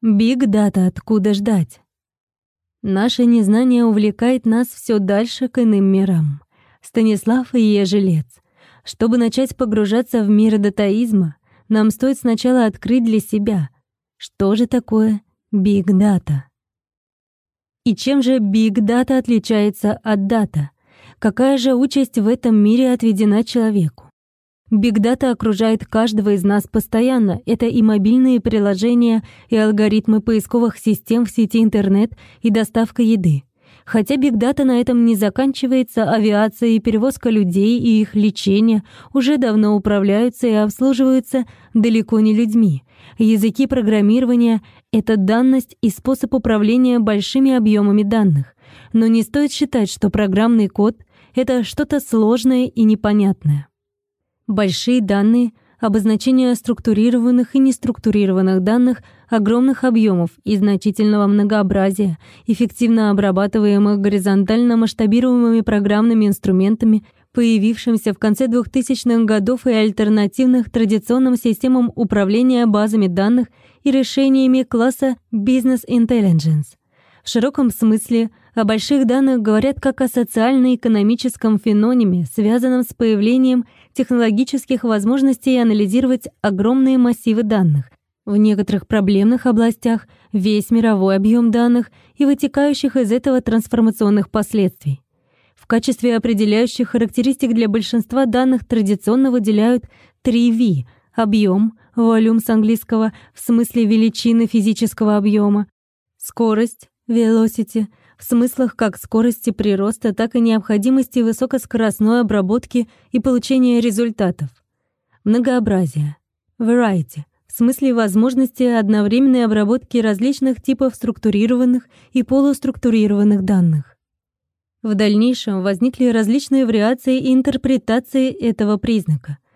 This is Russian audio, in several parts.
Big Data откуда ждать? Наше незнание увлекает нас все дальше к иным мирам. Станислав Ежи Лец. Чтобы начать погружаться в мир датаизма, нам стоит сначала открыть для себя, что же такое Big Data. И чем же Big Data отличается от data? Какая же участь в этом мире отведена человеку? Big Data окружает каждого из нас постоянно. Это и мобильные приложения, и алгоритмы поисковых систем в сети интернет, и доставка еды. Хотя бигдата на этом не заканчивается, авиация и перевозка людей и их лечение уже давно управляются и обслуживаются далеко не людьми. Языки программирования — это данность и способ управления большими объемами данных. Но не стоит считать, что программный код — это что-то сложное и непонятное. Большие данные, обозначение структурированных и неструктурированных данных, огромных объемов и значительного многообразия, эффективно обрабатываемых горизонтально масштабируемыми программными инструментами, появившимся в конце 2000-х годов и альтернативных традиционным системам управления базами данных и решениями класса Business Intelligence. В широком смысле о больших данных говорят как о социально-экономическом феномене, связанном с появлением технологических возможностей анализировать огромные массивы данных. В некоторых проблемных областях весь мировой объем данных и вытекающих из этого трансформационных последствий. В качестве определяющих характеристик для большинства данных традиционно выделяют 3V — объем, волюм с английского в смысле величины физического объема, скорость, velocity, в смыслах как скорости прироста, так и необходимости высокоскоростной обработки и получения результатов. Многообразие. Variety в смысле возможности одновременной обработки различных типов структурированных и полуструктурированных данных. В дальнейшем возникли различные вариации и интерпретации этого признака —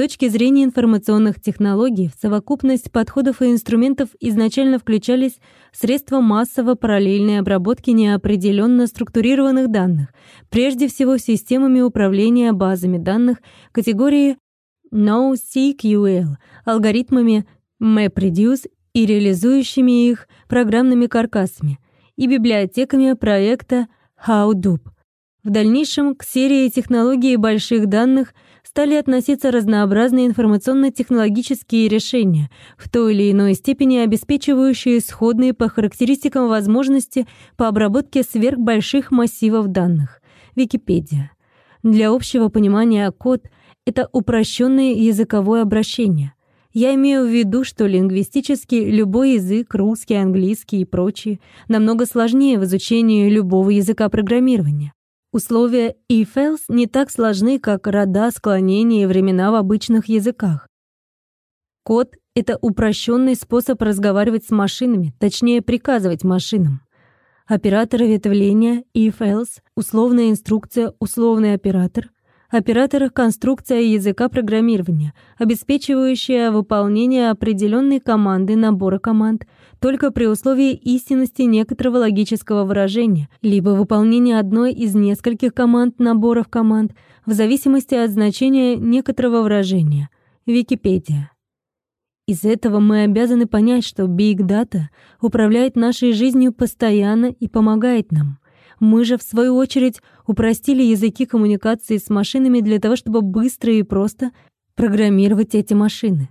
точки зрения информационных технологий, в совокупность подходов и инструментов изначально включались средства массово-параллельной обработки неопределенно структурированных данных, прежде всего системами управления базами данных категории NoSQL, алгоритмами MapReduce и реализующими их программными каркасами, и библиотеками проекта Hadoop. В дальнейшем к серии технологий больших данных – стали относиться разнообразные информационно-технологические решения, в той или иной степени обеспечивающие сходные по характеристикам возможности по обработке сверхбольших массивов данных. Википедия. Для общего понимания код — это упрощенное языковое обращение. Я имею в виду, что лингвистически любой язык, русский, английский и прочие, намного сложнее в изучении любого языка программирования. Условия if-else не так сложны, как рода, склонения и времена в обычных языках. Код — это упрощенный способ разговаривать с машинами, точнее приказывать машинам. Операторы ветвления, if-else, условная инструкция, условный оператор — операторах конструкция языка программирования, обеспечивающая выполнение определенной команды набора команд только при условии истинности некоторого логического выражения, либо выполнения одной из нескольких команд наборов команд в зависимости от значения некоторого выражения. Википедия. Из этого мы обязаны понять, что Big Data управляет нашей жизнью постоянно и помогает нам. Мы же, в свою очередь, упростили языки коммуникации с машинами для того, чтобы быстро и просто программировать эти машины.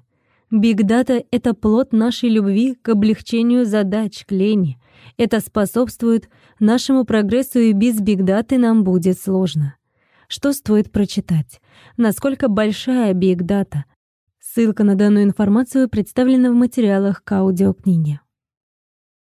Big Data — это плод нашей любви к облегчению задач, к лени. Это способствует нашему прогрессу, и без Big Даты нам будет сложно. Что стоит прочитать? Насколько большая Big Data? Ссылка на данную информацию представлена в материалах к аудиокниге.